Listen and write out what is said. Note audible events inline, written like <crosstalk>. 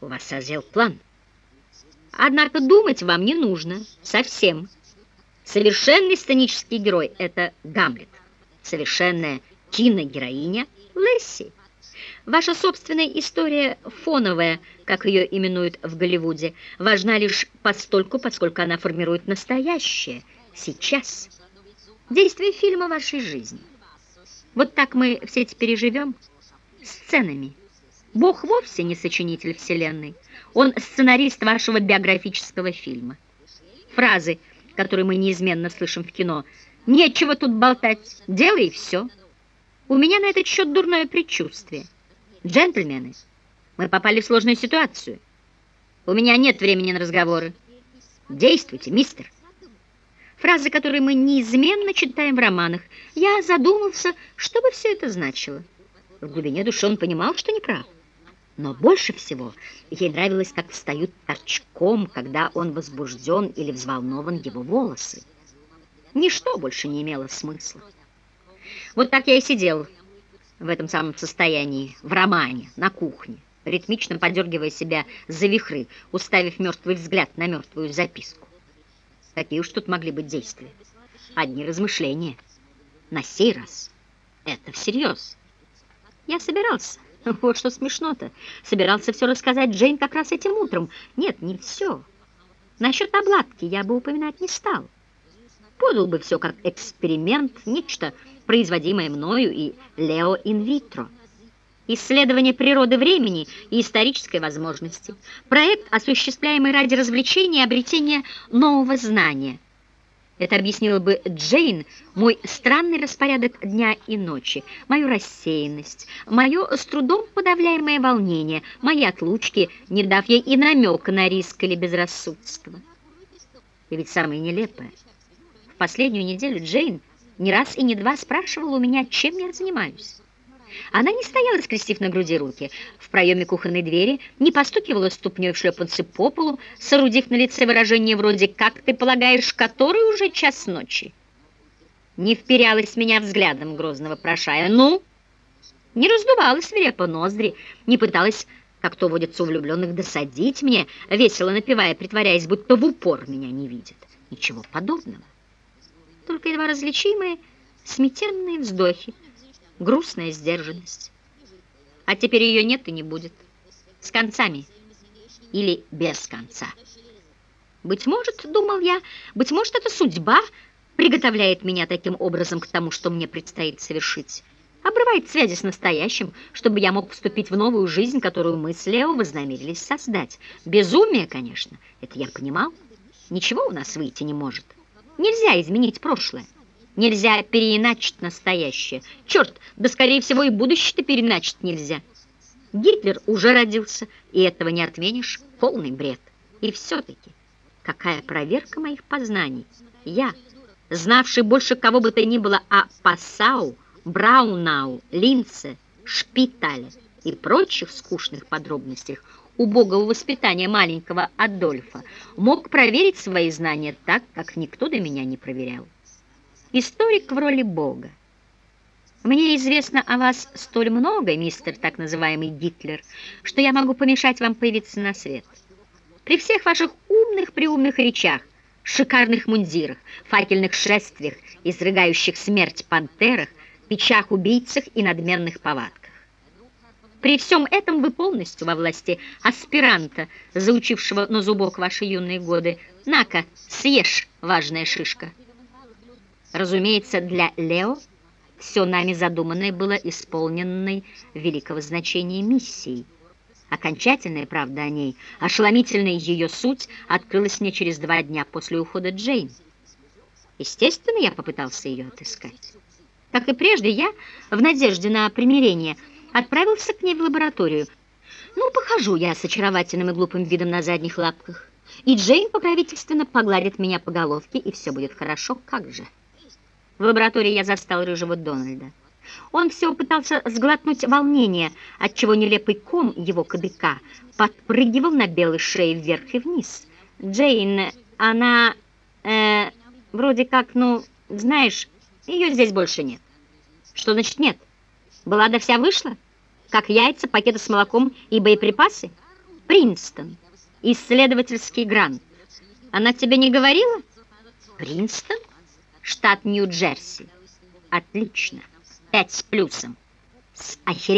У вас созрел план. Однако думать вам не нужно. Совсем. Совершенный сценический герой — это Гамлет. Совершенная киногероиня — Лесси. Ваша собственная история фоновая, как ее именуют в Голливуде, важна лишь постольку, поскольку она формирует настоящее, сейчас. Действие фильма вашей жизни. Вот так мы все теперь и живем, сценами. Бог вовсе не сочинитель вселенной. Он сценарист вашего биографического фильма. Фразы, которые мы неизменно слышим в кино. «Нечего тут болтать, делай все». У меня на этот счет дурное предчувствие. Джентльмены, мы попали в сложную ситуацию. У меня нет времени на разговоры. Действуйте, мистер. Фразы, которые мы неизменно читаем в романах. Я задумался, что бы все это значило. В глубине души он понимал, что не прав. Но больше всего ей нравилось, как встают торчком, когда он возбужден или взволнован его волосы. Ничто больше не имело смысла. Вот так я и сидел в этом самом состоянии, в романе, на кухне, ритмично подергивая себя за вихры, уставив мертвый взгляд на мертвую записку. Какие уж тут могли быть действия? Одни размышления. На сей раз это всерьез. Я собирался, <laughs> вот что смешно-то, собирался все рассказать Джейн как раз этим утром. Нет, не все. Насчет обладки я бы упоминать не стал. Подал бы все как эксперимент, нечто производимое мною и Лео инвитро. Исследование природы времени и исторической возможности. Проект, осуществляемый ради развлечения и обретения нового знания. Это объяснило бы Джейн мой странный распорядок дня и ночи, мою рассеянность, мое с трудом подавляемое волнение, мои отлучки, не дав ей и намека на риск или безрассудство. И ведь самое нелепое. В последнюю неделю Джейн не раз и не два спрашивала у меня, чем я занимаюсь. Она не стояла, скрестив на груди руки, в проеме кухонной двери, не постукивала ступней в шлепанцы по полу, соорудив на лице выражение вроде «Как ты полагаешь, который уже час ночи?» Не вперялась меня взглядом, грозно вопрошая «Ну?» Не раздувала свирепо ноздри, не пыталась, как то водится у влюбленных, досадить мне, весело напевая, притворяясь, будто в упор меня не видит. Ничего подобного только едва различимые сметенные вздохи, грустная сдержанность. А теперь ее нет и не будет. С концами или без конца. Быть может, думал я, быть может, эта судьба приготовляет меня таким образом к тому, что мне предстоит совершить. Обрывает связи с настоящим, чтобы я мог вступить в новую жизнь, которую мы с Лео вознамерились создать. Безумие, конечно, это я понимал. Ничего у нас выйти не может. Нельзя изменить прошлое. Нельзя переиначить настоящее. Черт, да скорее всего и будущее-то переиначить нельзя. Гитлер уже родился, и этого не отменишь. Полный бред. И все-таки, какая проверка моих познаний. Я, знавший больше кого бы то ни было о Пассау, Браунау, Линце, Шпитале и прочих скучных подробностях, убогого воспитания маленького Адольфа, мог проверить свои знания так, как никто до меня не проверял. Историк в роли Бога. Мне известно о вас столь много, мистер так называемый Гитлер, что я могу помешать вам появиться на свет. При всех ваших умных-преумных речах, шикарных мундирах, факельных шествиях, изрыгающих смерть пантерах, печах-убийцах и надменных повадках. При всем этом вы полностью во власти аспиранта, заучившего на зубок ваши юные годы. На-ка, съешь, важная шишка. Разумеется, для Лео все нами задуманное было исполненной великого значения миссией. Окончательная правда о ней, ошеломительная ее суть, открылась мне через два дня после ухода Джейн. Естественно, я попытался ее отыскать. Как и прежде, я, в надежде на примирение, отправился к ней в лабораторию. Ну, похожу я с очаровательным и глупым видом на задних лапках. И Джейн покровительственно погладит меня по головке, и все будет хорошо, как же. В лаборатории я застал рыжего Дональда. Он все пытался сглотнуть волнение, отчего нелепый ком его кадыка подпрыгивал на белой шее вверх и вниз. Джейн, она, э, вроде как, ну, знаешь, ее здесь больше нет. Что значит нет? Баллада вся вышла? Как яйца, пакеты с молоком и боеприпасы? Принстон, исследовательский грант. Она тебе не говорила? Принстон? Штат Нью-Джерси. Отлично. Пять с плюсом. С охерением.